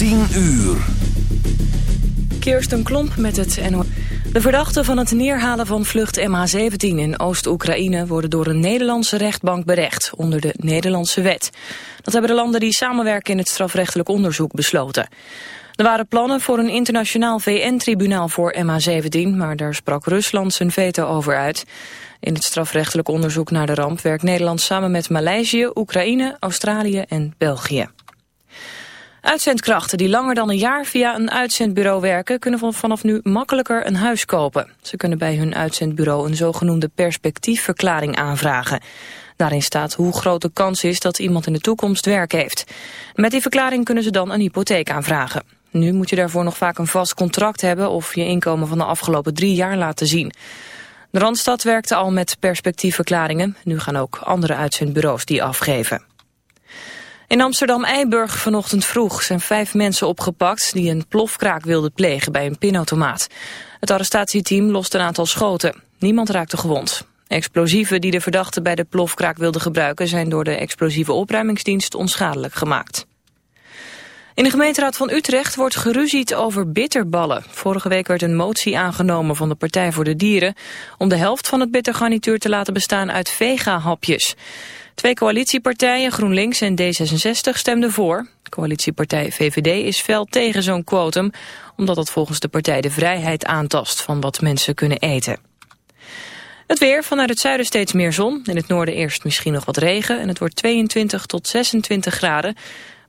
10 uur. Kirsten Klomp met het NO. De verdachten van het neerhalen van vlucht MH17 in Oost-Oekraïne... worden door een Nederlandse rechtbank berecht, onder de Nederlandse wet. Dat hebben de landen die samenwerken in het strafrechtelijk onderzoek besloten. Er waren plannen voor een internationaal VN-tribunaal voor MH17... maar daar sprak Rusland zijn veto over uit. In het strafrechtelijk onderzoek naar de ramp werkt Nederland samen met Maleisië, Oekraïne, Australië en België. Uitzendkrachten die langer dan een jaar via een uitzendbureau werken... kunnen vanaf nu makkelijker een huis kopen. Ze kunnen bij hun uitzendbureau een zogenoemde perspectiefverklaring aanvragen. Daarin staat hoe groot de kans is dat iemand in de toekomst werk heeft. Met die verklaring kunnen ze dan een hypotheek aanvragen. Nu moet je daarvoor nog vaak een vast contract hebben... of je inkomen van de afgelopen drie jaar laten zien. De Randstad werkte al met perspectiefverklaringen. Nu gaan ook andere uitzendbureaus die afgeven. In Amsterdam-Eiburg vanochtend vroeg zijn vijf mensen opgepakt... die een plofkraak wilden plegen bij een pinautomaat. Het arrestatieteam lost een aantal schoten. Niemand raakte gewond. Explosieven die de verdachten bij de plofkraak wilden gebruiken... zijn door de explosieve opruimingsdienst onschadelijk gemaakt. In de gemeenteraad van Utrecht wordt geruzied over bitterballen. Vorige week werd een motie aangenomen van de Partij voor de Dieren... om de helft van het bittergarnituur te laten bestaan uit vega-hapjes. Twee coalitiepartijen, GroenLinks en D66, stemden voor. Coalitiepartij VVD is fel tegen zo'n quotum... omdat dat volgens de partij de vrijheid aantast van wat mensen kunnen eten. Het weer, vanuit het zuiden steeds meer zon. In het noorden eerst misschien nog wat regen. En het wordt 22 tot 26 graden.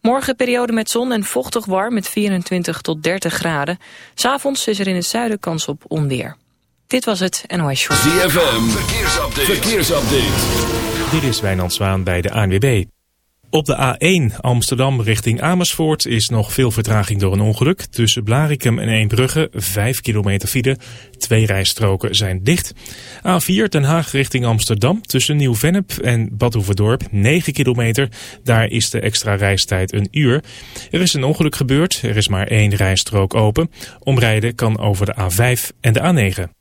Morgen periode met zon en vochtig warm met 24 tot 30 graden. S'avonds is er in het zuiden kans op onweer. Dit was het NOS Show. ZFM, verkeersupdate. verkeersupdate. Dit is Wijnand Zwaan bij de ANWB. Op de A1 Amsterdam richting Amersfoort is nog veel vertraging door een ongeluk. Tussen Blarikum en Eembrugge 5 kilometer file. Twee rijstroken zijn dicht. A4 Den Haag richting Amsterdam tussen Nieuw-Vennep en Badhoevedorp 9 kilometer. Daar is de extra reistijd een uur. Er is een ongeluk gebeurd. Er is maar één rijstrook open. Omrijden kan over de A5 en de A9.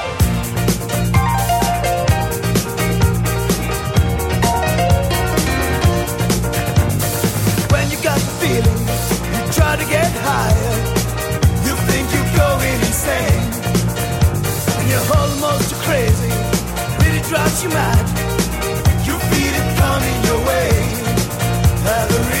You try to get higher. You think you're going insane. And you're almost crazy, you mad. You feel it coming your way. Have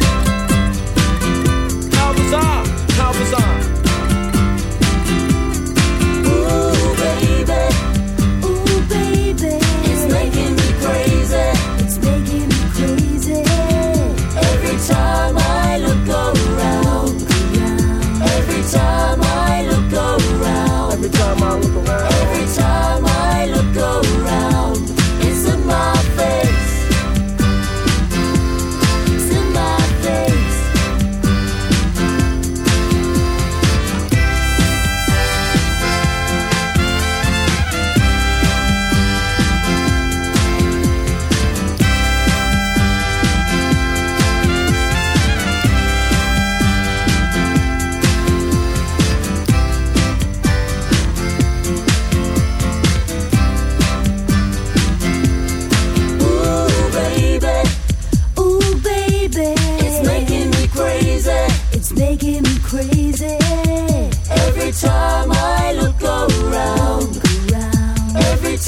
Bizarre! How bizarre! Ooh, baby. Ooh, baby. It's making me crazy. It's making me crazy. Every time I look around. Every time I look around. Every time I look around.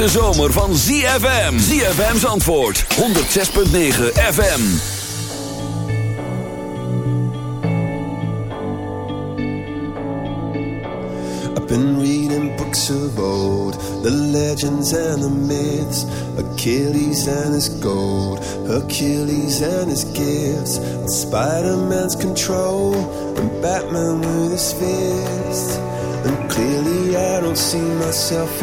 hete zomer van ZFM. ZFM's antwoord, 106.9 FM. I've been reading books of old, the legends and the myths, Achilles and his gold, Hercules and his gifts, Spider-Man's control, and Batman with his fist. And clearly I don't see myself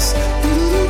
place.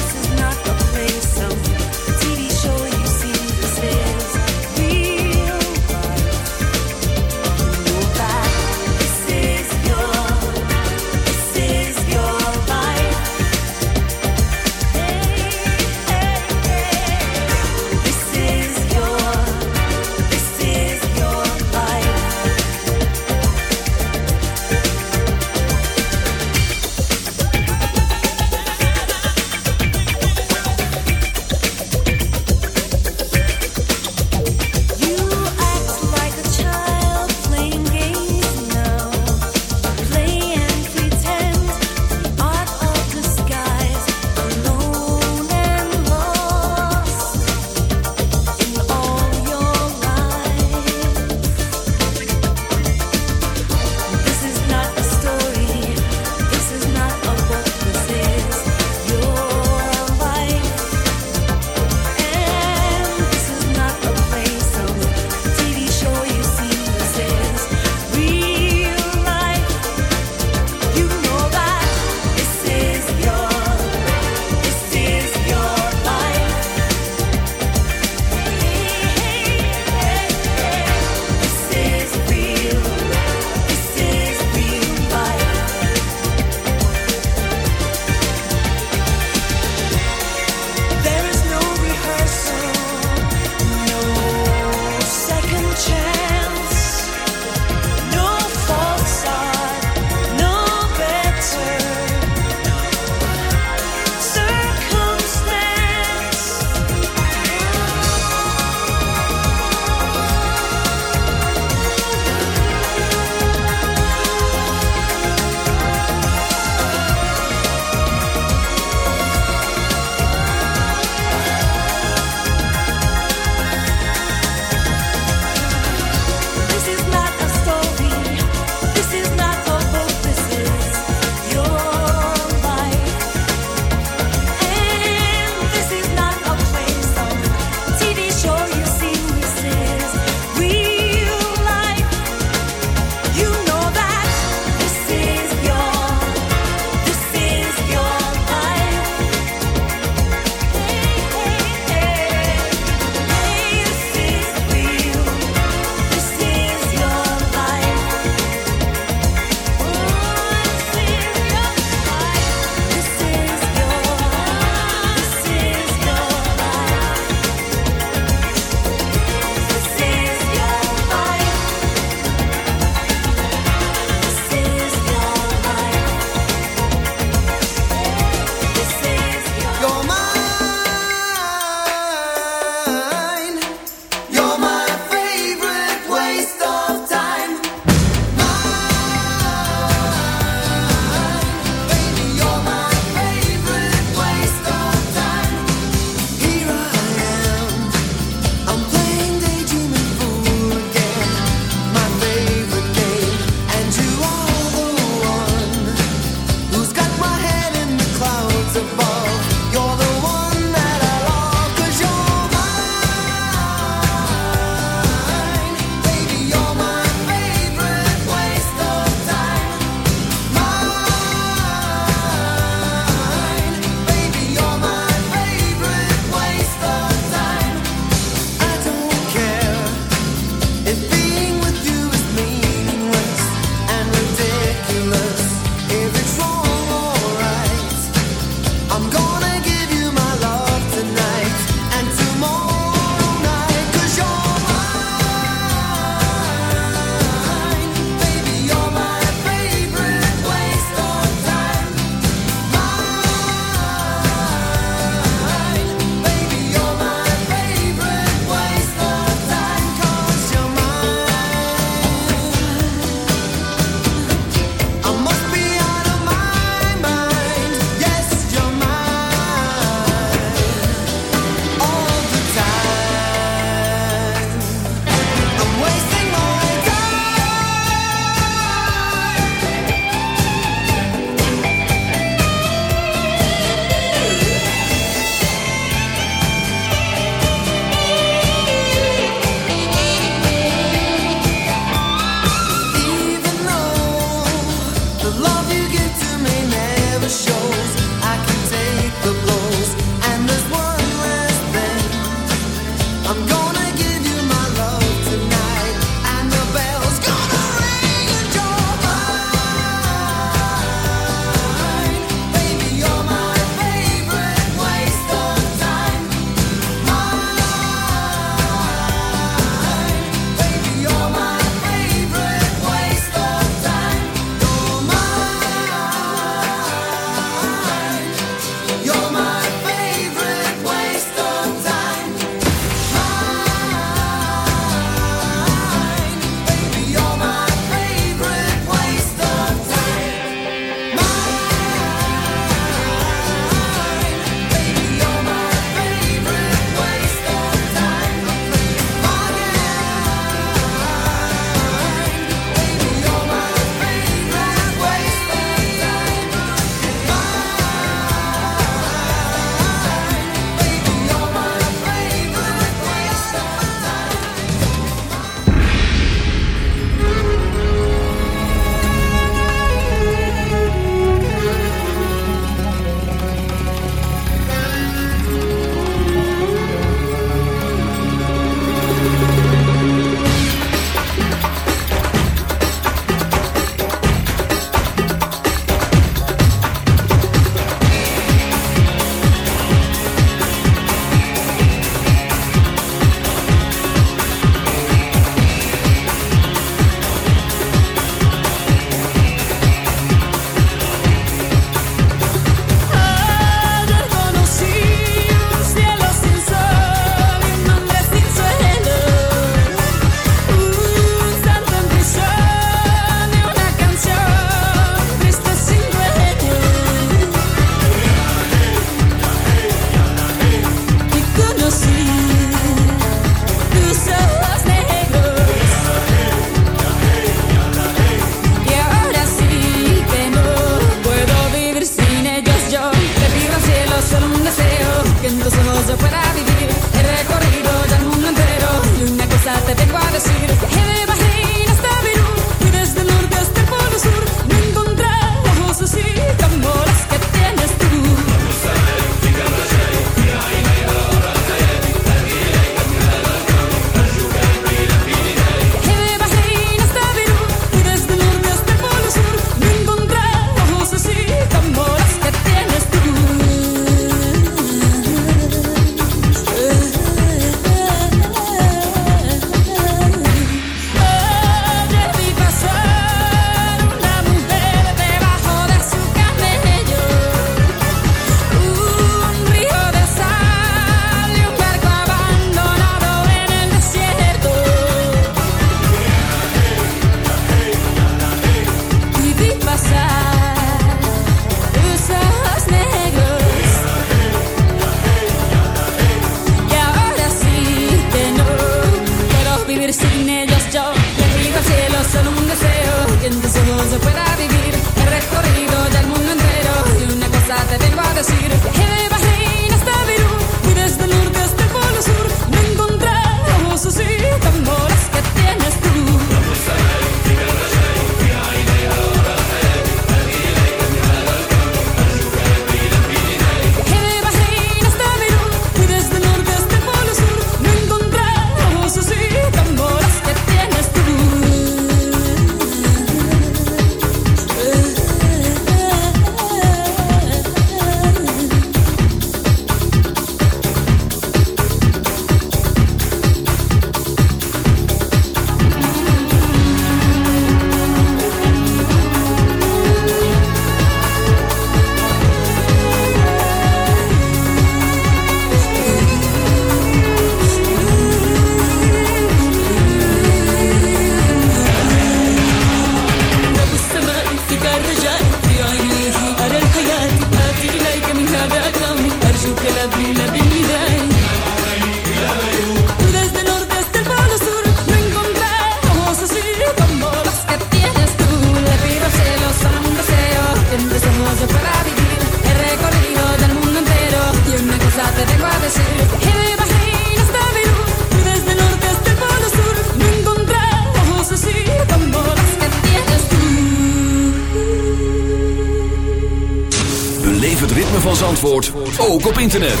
internet.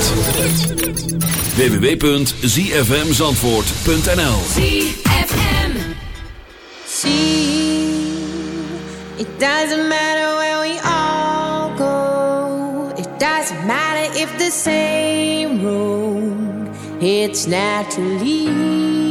www.zfmzandvoort.nl ZFM See, it doesn't matter where we all go. It doesn't matter if the same road. It's naturally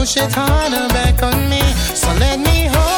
push it harder back on me. So let me hold.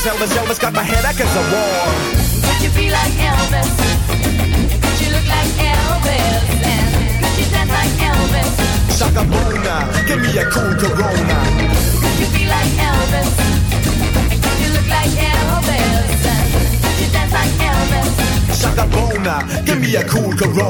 Elvis, Elvis, Elvis got my head against the wall. Could you be like Elvis? Could you look like Elvis? And could you dance like Elvis? Shaka Bona, give me a cool Corona. Could you be like Elvis? Could you look like Elvis? And could you dance like Elvis? Shaka Bona, give me a cool Corona.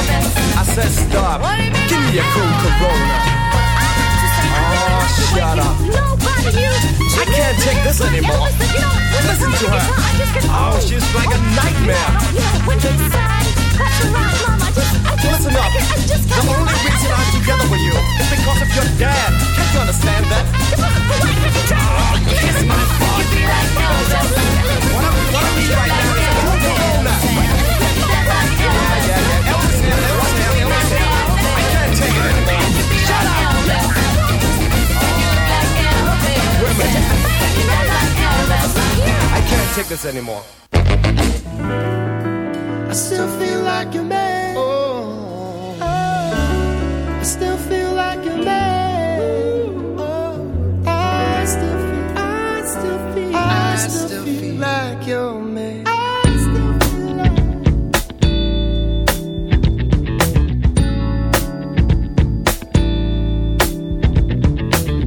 I said stop. Give me a cool Corona. Oh, ah, shut up. I can't take this anymore. Listen to her. Oh, she's like a nightmare. Listen up. The only reason I'm together with you is because of your dad. Can't you understand that? Oh, kiss my butt. What I, what I need right now is a cool Corona. I can't take this anymore. I still feel like a man. Oh, I still feel like a man. Oh, I still feel, I still feel, I still feel like your man. I still feel like.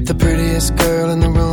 The prettiest girl in the room,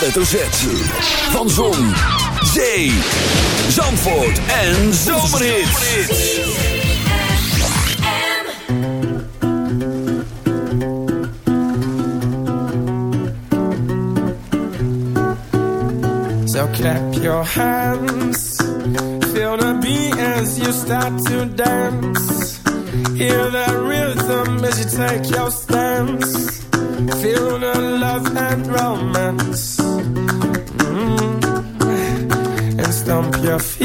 hoofdletter Z. Van Zon, Zee, Zandvoort en Zomerhits. So clap your hands, feel the beat as you start to dance. Hear the rhythm as you take your stance. Feel the love and romance. Yeah.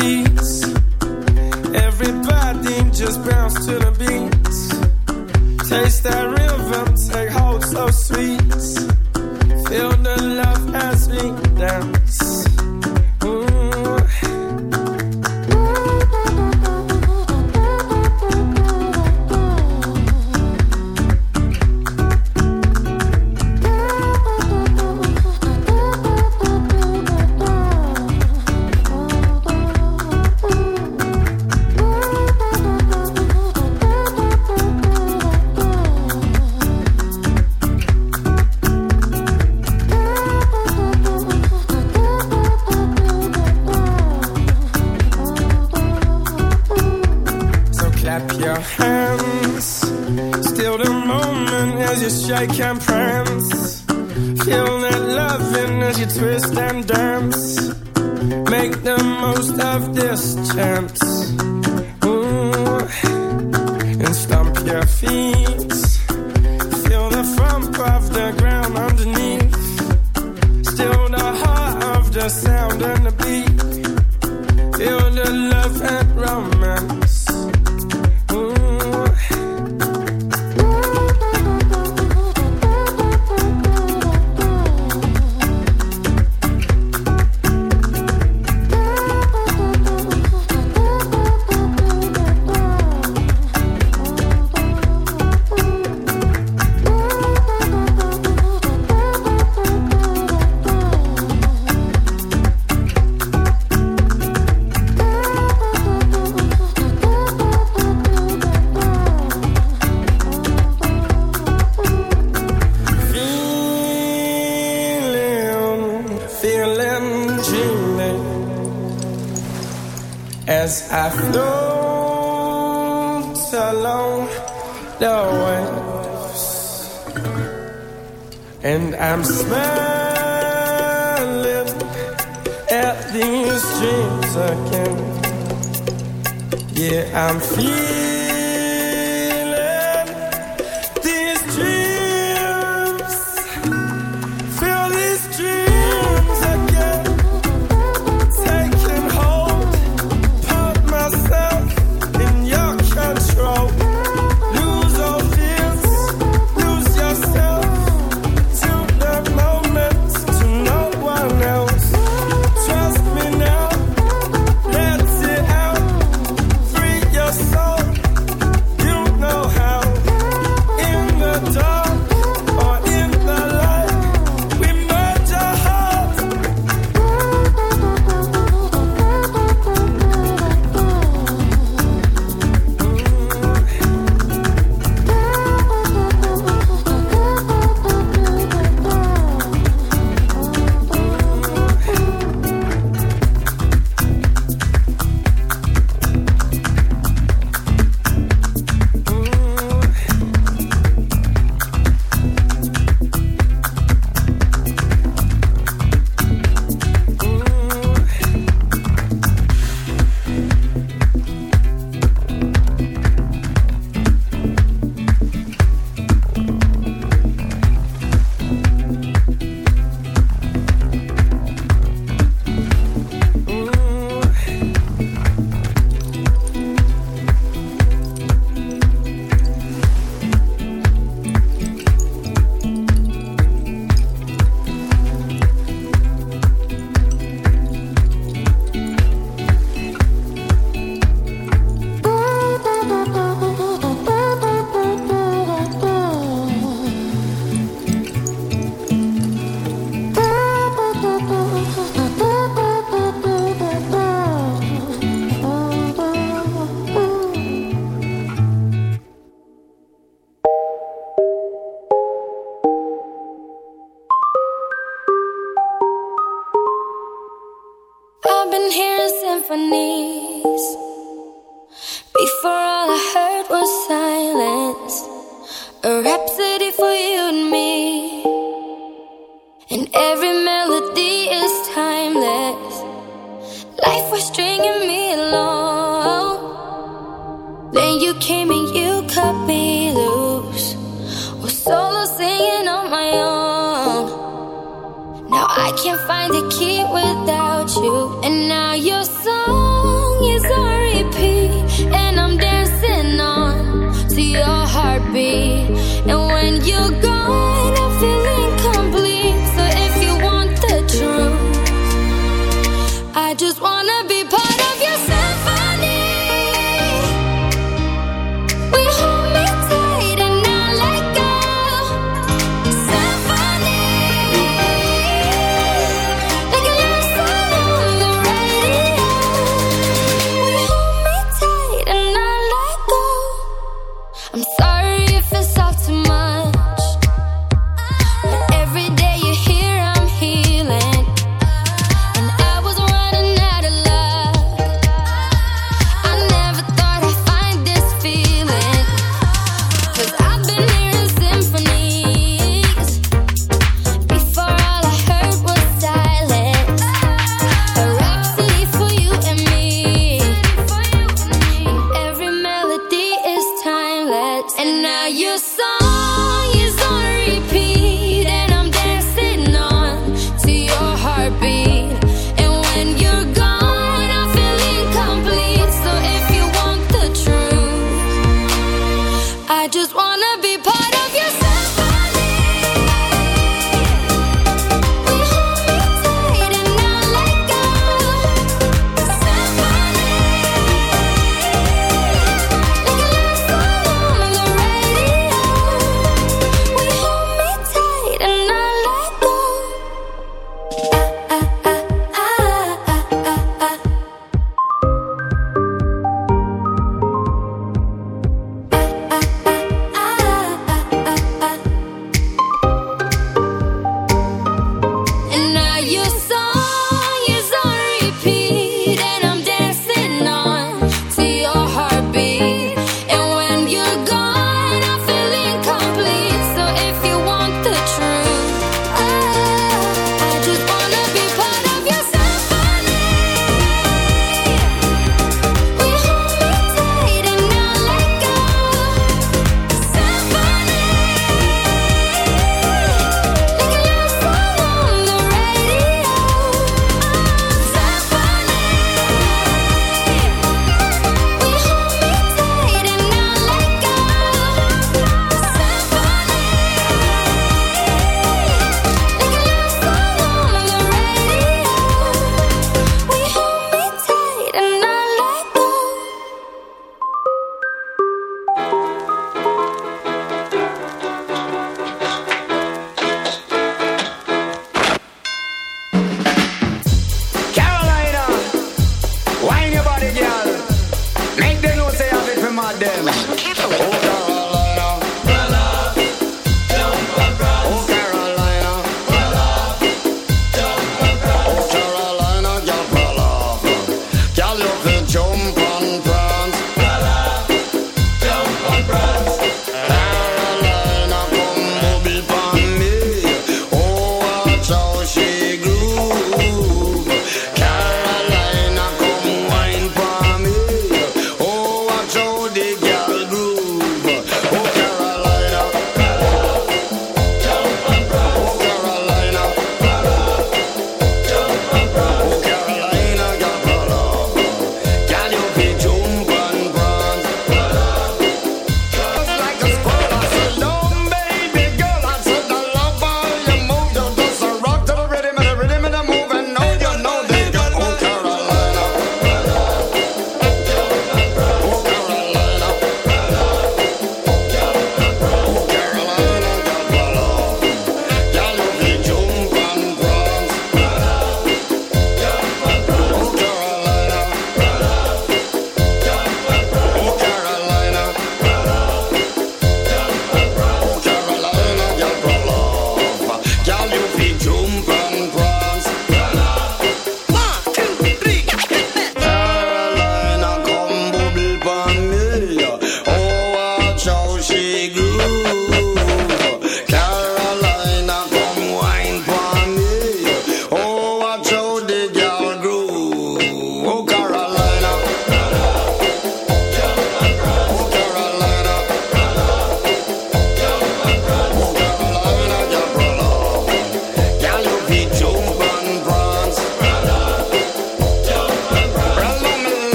And now you're so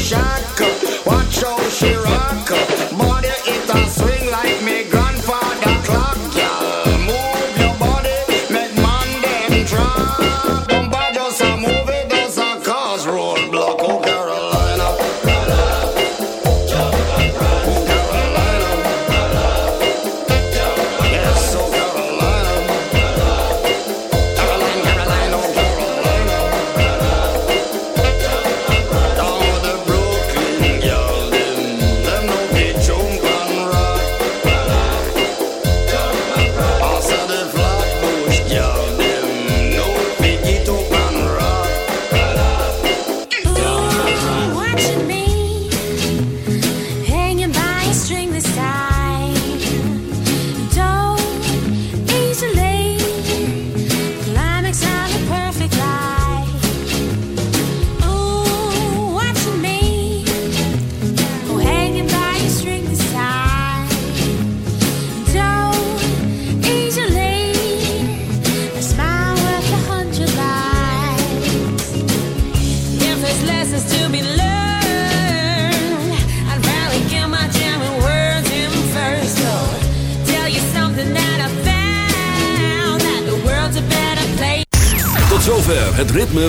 Revolution.